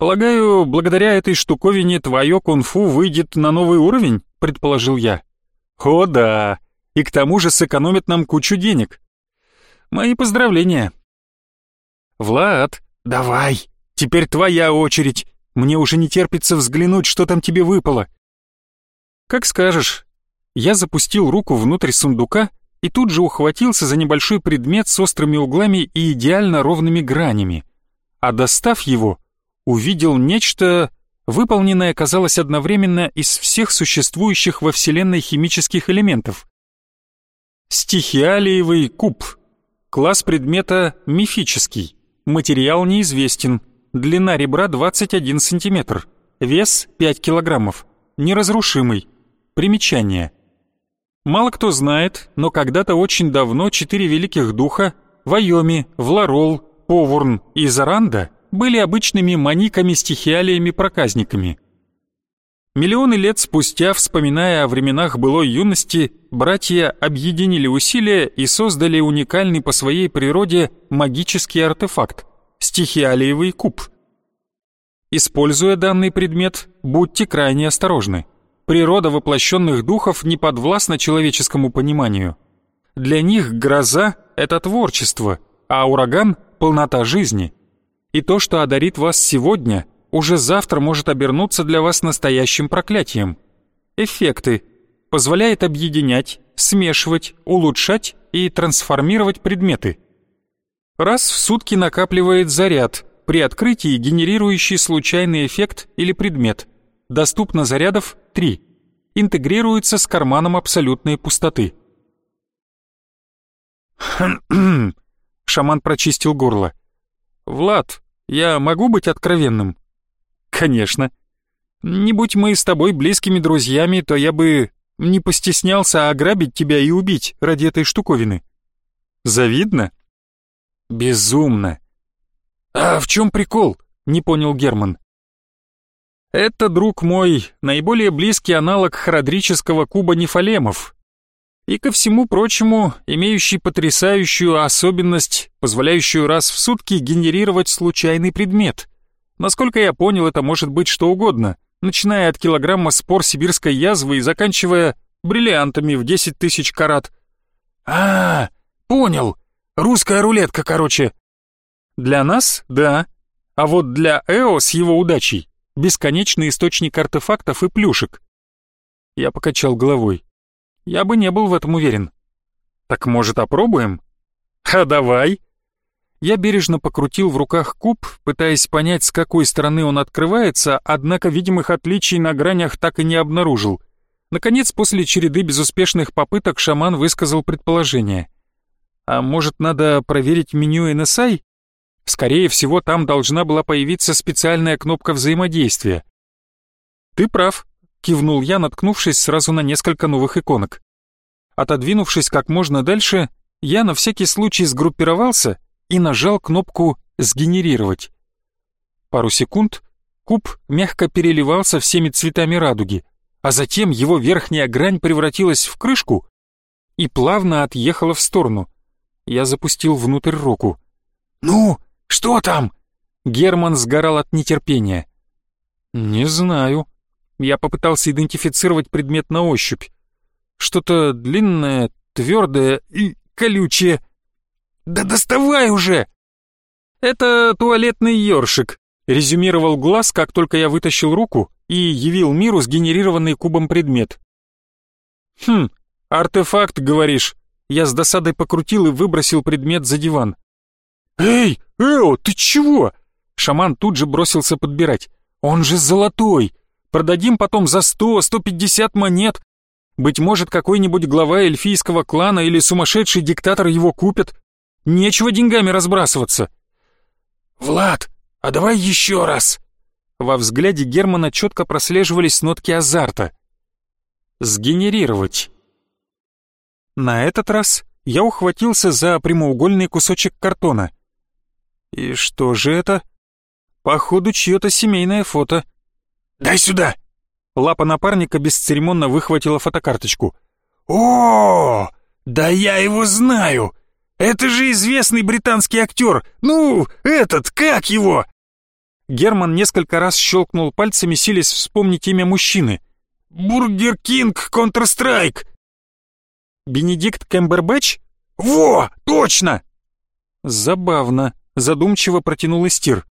«Полагаю, благодаря этой штуковине твое кунг-фу выйдет на новый уровень?» — предположил я. «О да, и к тому же сэкономит нам кучу денег. Мои поздравления». «Влад, давай, теперь твоя очередь. Мне уже не терпится взглянуть, что там тебе выпало». «Как скажешь. Я запустил руку внутрь сундука и тут же ухватился за небольшой предмет с острыми углами и идеально ровными гранями. А достав его, увидел нечто, выполненное, казалось, одновременно из всех существующих во Вселенной химических элементов. Стихиалиевый куб. Класс предмета мифический. Материал неизвестен. Длина ребра 21 сантиметр. Вес 5 килограммов. Неразрушимый. Примечание. Мало кто знает, но когда-то очень давно четыре великих духа Вайоми, Вларол, Повурн и Заранда были обычными маниками-стихиалиями-проказниками. Миллионы лет спустя, вспоминая о временах былой юности, братья объединили усилия и создали уникальный по своей природе магический артефакт – стихиалиевый куб. Используя данный предмет, будьте крайне осторожны – Природа воплощенных духов не подвластна человеческому пониманию. Для них гроза — это творчество, а ураган — полнота жизни. И то, что одарит вас сегодня, уже завтра может обернуться для вас настоящим проклятием. Эффекты. Позволяет объединять, смешивать, улучшать и трансформировать предметы. Раз в сутки накапливает заряд, при открытии генерирующий случайный эффект или предмет. Доступно зарядов 3. Интегрируется с карманом абсолютной пустоты. Шаман прочистил горло. «Влад, я могу быть откровенным?» «Конечно. Не будь мы с тобой близкими друзьями, то я бы не постеснялся ограбить тебя и убить ради этой штуковины. Завидно?» «Безумно!» «А в чем прикол?» — не понял Герман. Это, друг мой, наиболее близкий аналог хородрического куба нефалемов. И ко всему прочему, имеющий потрясающую особенность, позволяющую раз в сутки генерировать случайный предмет. Насколько я понял, это может быть что угодно, начиная от килограмма спор сибирской язвы и заканчивая бриллиантами в 10 тысяч карат. А, понял. Русская рулетка, короче. Для нас — да. А вот для Эо с его удачей бесконечный источник артефактов и плюшек. Я покачал головой. Я бы не был в этом уверен. Так может опробуем? А давай. Я бережно покрутил в руках куб, пытаясь понять, с какой стороны он открывается, однако видимых отличий на гранях так и не обнаружил. Наконец, после череды безуспешных попыток, шаман высказал предположение. А может, надо проверить меню NSI? Скорее всего, там должна была появиться специальная кнопка взаимодействия. «Ты прав», — кивнул я, наткнувшись сразу на несколько новых иконок. Отодвинувшись как можно дальше, я на всякий случай сгруппировался и нажал кнопку «Сгенерировать». Пару секунд куб мягко переливался всеми цветами радуги, а затем его верхняя грань превратилась в крышку и плавно отъехала в сторону. Я запустил внутрь руку. «Ну, что там?» Герман сгорал от нетерпения. «Не знаю». Я попытался идентифицировать предмет на ощупь. Что-то длинное, твердое и колючее. «Да доставай уже!» «Это туалетный ёршик», — резюмировал глаз, как только я вытащил руку и явил миру сгенерированный кубом предмет. «Хм, артефакт, говоришь?» Я с досадой покрутил и выбросил предмет за диван. «Эй, Эо, ты чего?» Шаман тут же бросился подбирать. «Он же золотой! Продадим потом за сто, сто пятьдесят монет. Быть может, какой-нибудь глава эльфийского клана или сумасшедший диктатор его купит. Нечего деньгами разбрасываться». «Влад, а давай еще раз!» Во взгляде Германа четко прослеживались нотки азарта. «Сгенерировать». На этот раз я ухватился за прямоугольный кусочек картона — и что же это? Походу, чье-то семейное фото. «Дай сюда!» Лапа напарника бесцеремонно выхватила фотокарточку. «О, да я его знаю! Это же известный британский актер! Ну, этот, как его?» Герман несколько раз щелкнул пальцами, силясь вспомнить имя мужчины. «Бургер Кинг Контрстрайк!» «Бенедикт Кэмбербэтч?» «Во, точно!» «Забавно задумчиво протянул Истир.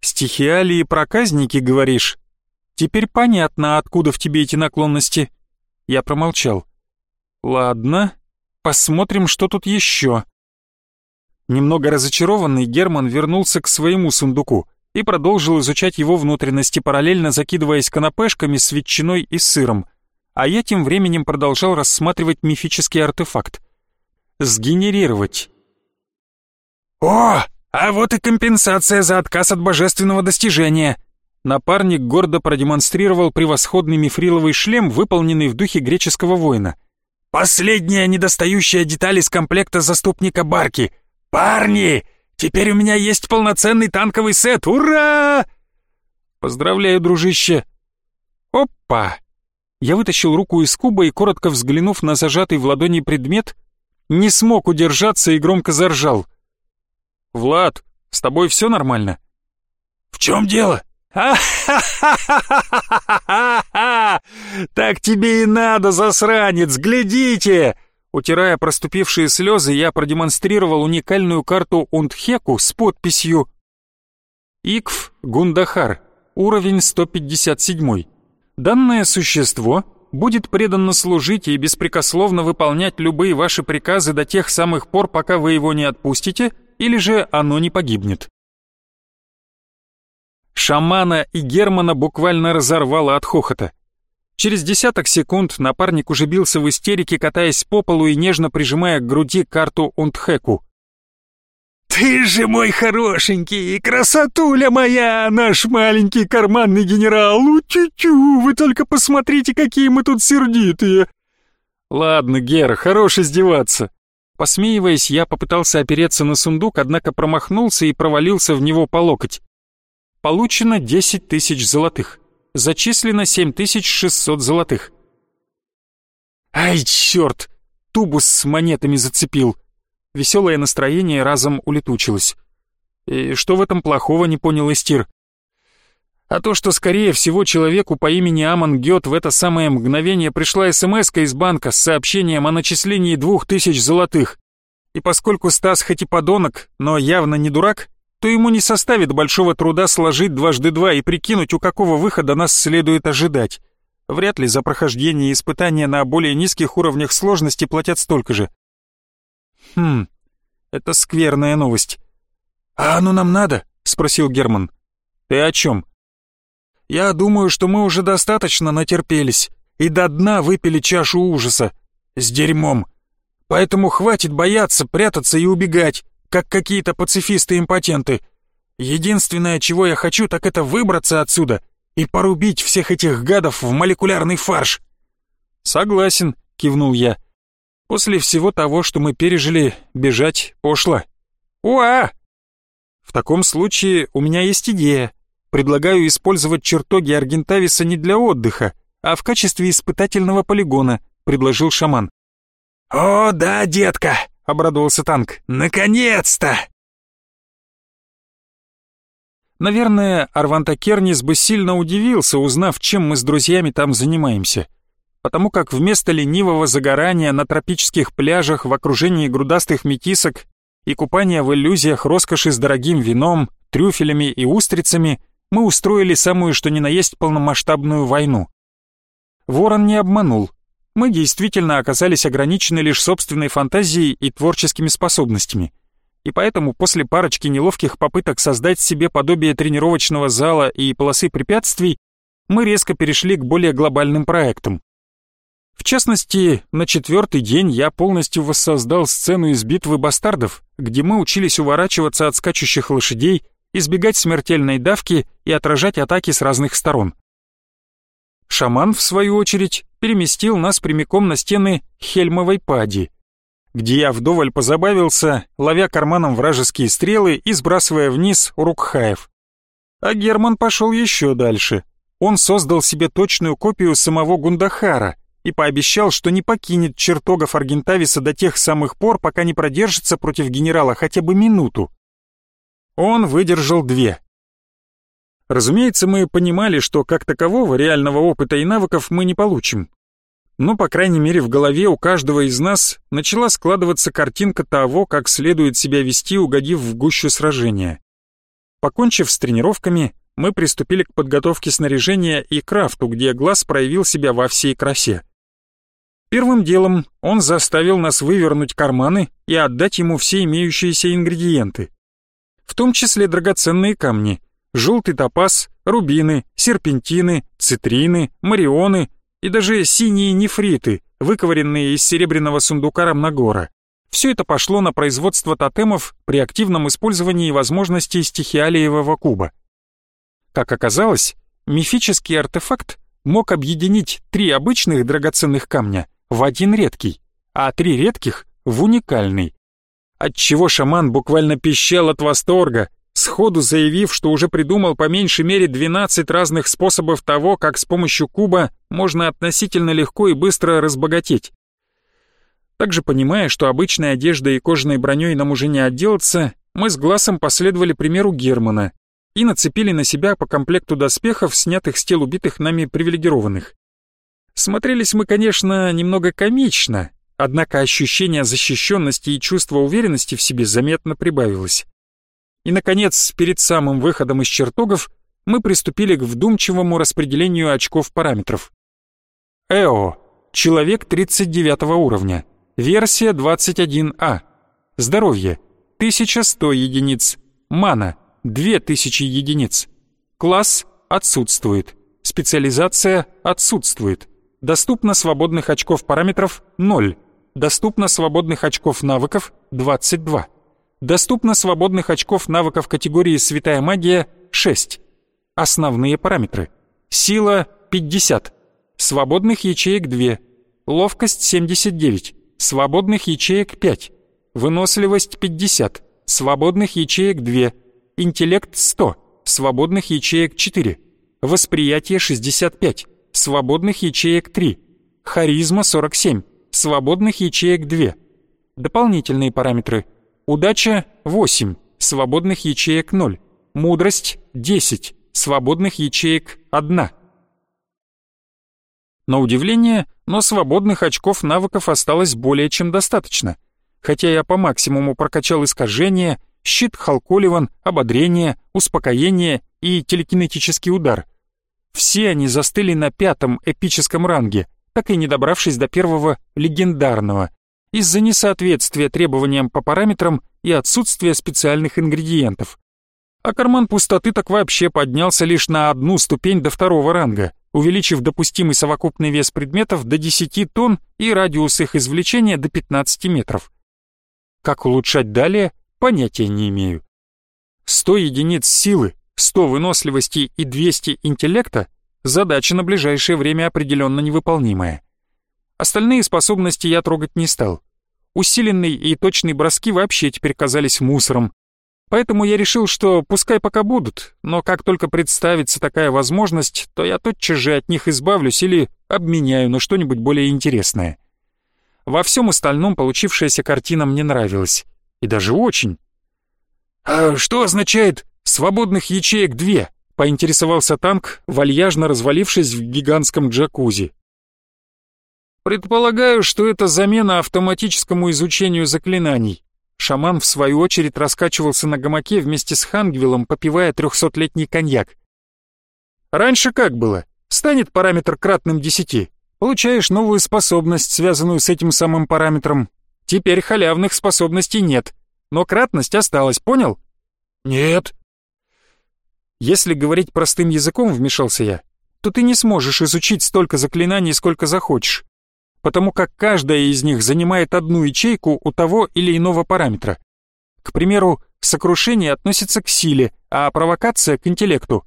«Стихиалии проказники, говоришь? Теперь понятно, откуда в тебе эти наклонности. Я промолчал. Ладно, посмотрим, что тут еще. Немного разочарованный, Герман вернулся к своему сундуку и продолжил изучать его внутренности, параллельно закидываясь канапешками с ветчиной и сыром. А я тем временем продолжал рассматривать мифический артефакт. Сгенерировать. «О, а вот и компенсация за отказ от божественного достижения!» Напарник гордо продемонстрировал превосходный мифриловый шлем, выполненный в духе греческого воина. «Последняя недостающая деталь из комплекта заступника Барки! Парни, теперь у меня есть полноценный танковый сет! Ура!» «Поздравляю, дружище!» «Опа!» Я вытащил руку из куба и, коротко взглянув на зажатый в ладони предмет, не смог удержаться и громко заржал. «Влад, с тобой все нормально?» «В чем дело?» Так тебе и надо, засранец, глядите!» Утирая проступившие слезы, я продемонстрировал уникальную карту Ундхеку с подписью «Икв Гундахар, уровень 157. Данное существо будет преданно служить и беспрекословно выполнять любые ваши приказы до тех самых пор, пока вы его не отпустите, или же оно не погибнет. Шамана и Германа буквально разорвало от хохота. Через десяток секунд напарник уже бился в истерике, катаясь по полу и нежно прижимая к груди карту Унтхеку. «Ты же мой хорошенький, красотуля моя, наш маленький карманный генерал! У-чу-чу, вы только посмотрите, какие мы тут сердитые!» «Ладно, Гера, хорош издеваться!» Посмеиваясь, я попытался опереться на сундук, однако промахнулся и провалился в него по локоть. Получено 10 тысяч золотых. Зачислено 7600 золотых. Ай, черт! Тубус с монетами зацепил. Веселое настроение разом улетучилось. И что в этом плохого, не понял Истир. А то, что скорее всего человеку по имени Аман Гет в это самое мгновение пришла смс из банка с сообщением о начислении двух тысяч золотых. И поскольку Стас хоть и подонок, но явно не дурак, то ему не составит большого труда сложить дважды два и прикинуть, у какого выхода нас следует ожидать. Вряд ли за прохождение испытания на более низких уровнях сложности платят столько же. Хм, это скверная новость. «А оно нам надо?» — спросил Герман. «Ты о чем?» «Я думаю, что мы уже достаточно натерпелись и до дна выпили чашу ужаса. С дерьмом. Поэтому хватит бояться, прятаться и убегать как какие-то пацифисты-импотенты. Единственное, чего я хочу, так это выбраться отсюда и порубить всех этих гадов в молекулярный фарш». «Согласен», — кивнул я. «После всего того, что мы пережили, бежать пошло». «Уа!» «В таком случае у меня есть идея. Предлагаю использовать чертоги Аргентависа не для отдыха, а в качестве испытательного полигона», — предложил шаман. «О, да, детка!» — обрадовался танк. «Наконец-то!» Наверное, Арванта Кернис бы сильно удивился, узнав, чем мы с друзьями там занимаемся. Потому как вместо ленивого загорания на тропических пляжах в окружении грудастых метисок и купания в иллюзиях роскоши с дорогим вином, трюфелями и устрицами, мы устроили самую что ни на есть полномасштабную войну. Ворон не обманул мы действительно оказались ограничены лишь собственной фантазией и творческими способностями. И поэтому после парочки неловких попыток создать себе подобие тренировочного зала и полосы препятствий, мы резко перешли к более глобальным проектам. В частности, на четвертый день я полностью воссоздал сцену из битвы бастардов, где мы учились уворачиваться от скачущих лошадей, избегать смертельной давки и отражать атаки с разных сторон. Шаман, в свою очередь, переместил нас прямиком на стены Хельмовой пади, где я вдоволь позабавился, ловя карманом вражеские стрелы и сбрасывая вниз Урукхаев. А Герман пошел еще дальше. Он создал себе точную копию самого Гундахара и пообещал, что не покинет чертогов Аргентависа до тех самых пор, пока не продержится против генерала хотя бы минуту. Он выдержал две — Разумеется, мы понимали, что как такового реального опыта и навыков мы не получим. Но, по крайней мере, в голове у каждого из нас начала складываться картинка того, как следует себя вести, угодив в гущу сражения. Покончив с тренировками, мы приступили к подготовке снаряжения и крафту, где глаз проявил себя во всей красе. Первым делом он заставил нас вывернуть карманы и отдать ему все имеющиеся ингредиенты. В том числе драгоценные камни, желтый топаз, рубины, серпентины, цитрины, марионы и даже синие нефриты, выковыренные из серебряного сундука Рамнагора. Все это пошло на производство тотемов при активном использовании возможностей стихиалиевого куба. Как оказалось, мифический артефакт мог объединить три обычных драгоценных камня в один редкий, а три редких в уникальный. Отчего шаман буквально пищал от восторга, сходу заявив, что уже придумал по меньшей мере 12 разных способов того, как с помощью куба можно относительно легко и быстро разбогатеть. Также понимая, что обычной одеждой и кожаной броней нам уже не отделаться, мы с глазом последовали примеру Германа и нацепили на себя по комплекту доспехов, снятых с тел убитых нами привилегированных. Смотрелись мы, конечно, немного комично, однако ощущение защищенности и чувство уверенности в себе заметно прибавилось. И, наконец, перед самым выходом из чертогов мы приступили к вдумчивому распределению очков параметров. ЭО. Человек 39 уровня. Версия 21А. Здоровье. 1100 единиц. Мана. 2000 единиц. Класс отсутствует. Специализация отсутствует. Доступно свободных очков параметров 0. Доступно свободных очков навыков 22. Доступно свободных очков навыков категории «Святая магия» 6. Основные параметры. Сила 50. Свободных ячеек 2. Ловкость 79. Свободных ячеек 5. Выносливость 50. Свободных ячеек 2. Интеллект 100. Свободных ячеек 4. Восприятие 65 свободных ячеек 3, харизма 47, свободных ячеек 2. Дополнительные параметры. Удача 8, свободных ячеек 0, мудрость 10, свободных ячеек 1. На удивление, но свободных очков навыков осталось более чем достаточно. Хотя я по максимуму прокачал искажение, щит Халколиван, ободрение, успокоение и телекинетический удар – все они застыли на пятом эпическом ранге, так и не добравшись до первого легендарного, из-за несоответствия требованиям по параметрам и отсутствия специальных ингредиентов. А карман пустоты так вообще поднялся лишь на одну ступень до второго ранга, увеличив допустимый совокупный вес предметов до 10 тонн и радиус их извлечения до 15 метров. Как улучшать далее, понятия не имею. 100 единиц силы 100 выносливости и 200 интеллекта – задача на ближайшее время определенно невыполнимая. Остальные способности я трогать не стал. Усиленные и точные броски вообще теперь казались мусором. Поэтому я решил, что пускай пока будут, но как только представится такая возможность, то я тотчас же от них избавлюсь или обменяю на что-нибудь более интересное. Во всем остальном получившаяся картина мне нравилась. И даже очень. «А что означает «Свободных ячеек две», — поинтересовался танк, вальяжно развалившись в гигантском джакузи. «Предполагаю, что это замена автоматическому изучению заклинаний». Шаман, в свою очередь, раскачивался на гамаке вместе с Хангвиллом, попивая трехсотлетний коньяк. «Раньше как было? Станет параметр кратным десяти. Получаешь новую способность, связанную с этим самым параметром. Теперь халявных способностей нет, но кратность осталась, понял?» «Нет», если говорить простым языком, вмешался я, то ты не сможешь изучить столько заклинаний, сколько захочешь, потому как каждая из них занимает одну ячейку у того или иного параметра. К примеру, сокрушение относится к силе, а провокация — к интеллекту.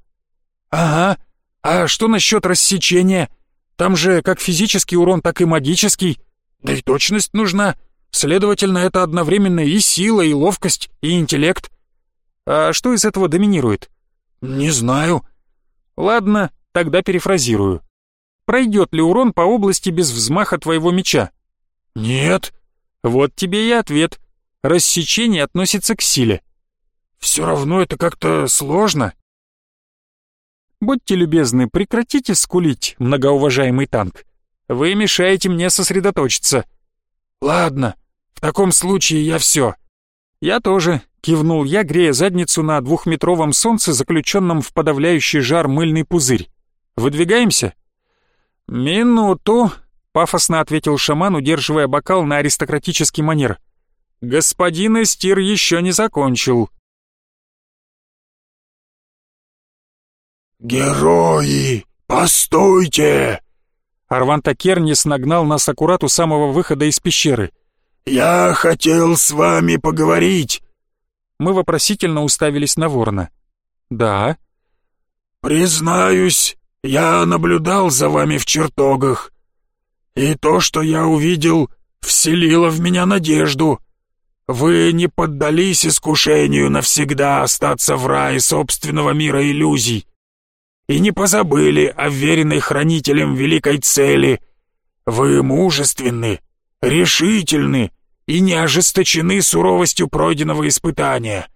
Ага, а что насчет рассечения? Там же как физический урон, так и магический. Да и точность нужна. Следовательно, это одновременно и сила, и ловкость, и интеллект. А что из этого доминирует? «Не знаю». «Ладно, тогда перефразирую. Пройдет ли урон по области без взмаха твоего меча?» «Нет». «Вот тебе и ответ. Рассечение относится к силе». «Все равно это как-то сложно». «Будьте любезны, прекратите скулить, многоуважаемый танк. Вы мешаете мне сосредоточиться». «Ладно, в таком случае я все». «Я тоже. Кивнул я, грея задницу на двухметровом солнце, заключенном в подавляющий жар мыльный пузырь. «Выдвигаемся?» «Минуту!» — пафосно ответил шаман, удерживая бокал на аристократический манер. «Господин Эстир еще не закончил». «Герои, постойте!» Арван Такернис нагнал нас аккурат у самого выхода из пещеры. «Я хотел с вами поговорить!» Мы вопросительно уставились на ворона. «Да». «Признаюсь, я наблюдал за вами в чертогах, и то, что я увидел, вселило в меня надежду. Вы не поддались искушению навсегда остаться в рае собственного мира иллюзий и не позабыли о веренной хранителям великой цели. Вы мужественны, решительны и не ожесточены суровостью пройденного испытания.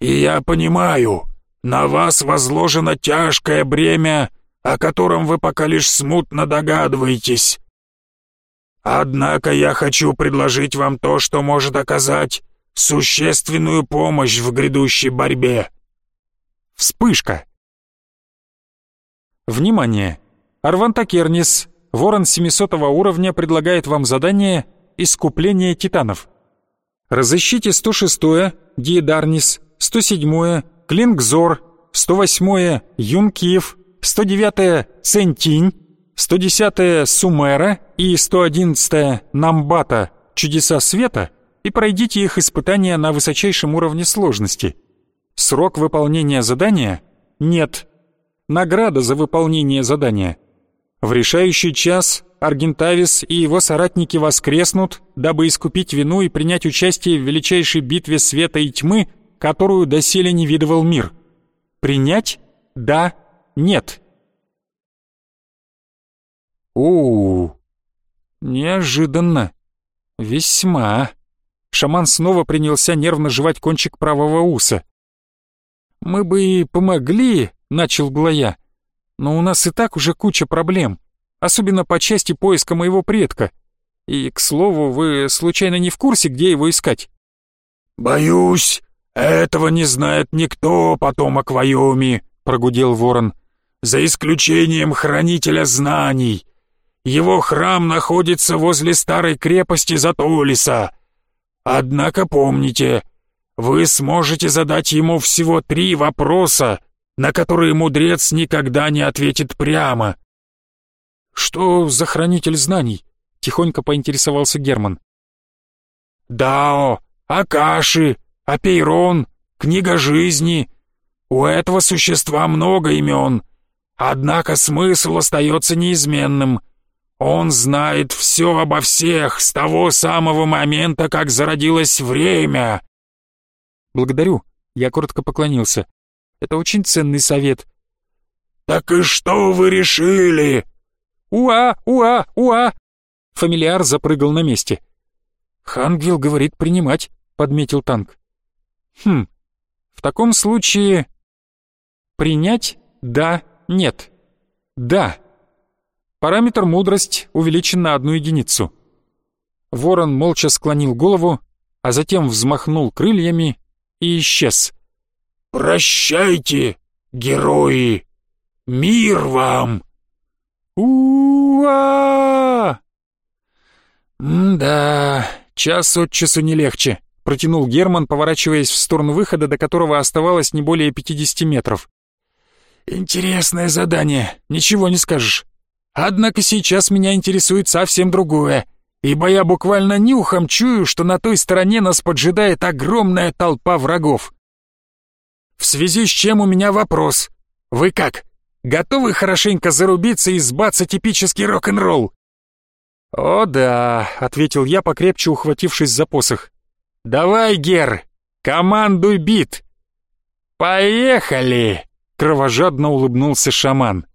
И я понимаю, на вас возложено тяжкое бремя, о котором вы пока лишь смутно догадываетесь. Однако я хочу предложить вам то, что может оказать существенную помощь в грядущей борьбе. Вспышка. Внимание! Арван Такернис, ворон 700 уровня, предлагает вам задание «Искупление титанов». Разыщите 106-е Диедарнис, 107-е Клингзор, 108-е Юнкиев, 109-е Центинь, 110-е Сумера и 111-е Намбата «Чудеса света» и пройдите их испытания на высочайшем уровне сложности. Срок выполнения задания – нет награда за выполнение задания. В решающий час Аргентавис и его соратники воскреснут, дабы искупить вину и принять участие в величайшей битве света и тьмы, которую доселе не видывал мир. Принять? Да, нет. у, -у, неожиданно. Весьма. Шаман снова принялся нервно жевать кончик правого уса. «Мы бы и помогли, начал было. Но у нас и так уже куча проблем, особенно по части поиска моего предка. И, к слову, вы случайно не в курсе, где его искать? Боюсь, этого не знает никто, потомок Вайоми, прогудел ворон. За исключением хранителя знаний. Его храм находится возле старой крепости Затолиса. Однако помните, вы сможете задать ему всего три вопроса, на которые мудрец никогда не ответит прямо. «Что за хранитель знаний?» — тихонько поинтересовался Герман. «Дао, Акаши, Апейрон, Книга жизни. У этого существа много имен, однако смысл остается неизменным. Он знает все обо всех с того самого момента, как зародилось время». «Благодарю», — я коротко поклонился. Это очень ценный совет». «Так и что вы решили?» «Уа! Уа! Уа!» Фамильяр запрыгал на месте. «Хангвилл говорит принимать», — подметил танк. «Хм, в таком случае...» «Принять? Да, нет. Да». Параметр мудрость увеличен на одну единицу. Ворон молча склонил голову, а затем взмахнул крыльями и исчез. «Прощайте, герои! Мир вам!» «У-а!» «Да, час от часу не легче», — протянул Герман, поворачиваясь в сторону выхода, до которого оставалось не более 50 метров. «Интересное задание, ничего не скажешь. Однако сейчас меня интересует совсем другое, ибо я буквально нюхом чую, что на той стороне нас поджидает огромная толпа врагов. В связи с чем у меня вопрос. Вы как, готовы хорошенько зарубиться и сбаться типический рок-н-ролл?» «О да», — ответил я, покрепче ухватившись за посох. «Давай, Гер, командуй бит!» «Поехали!» — кровожадно улыбнулся шаман.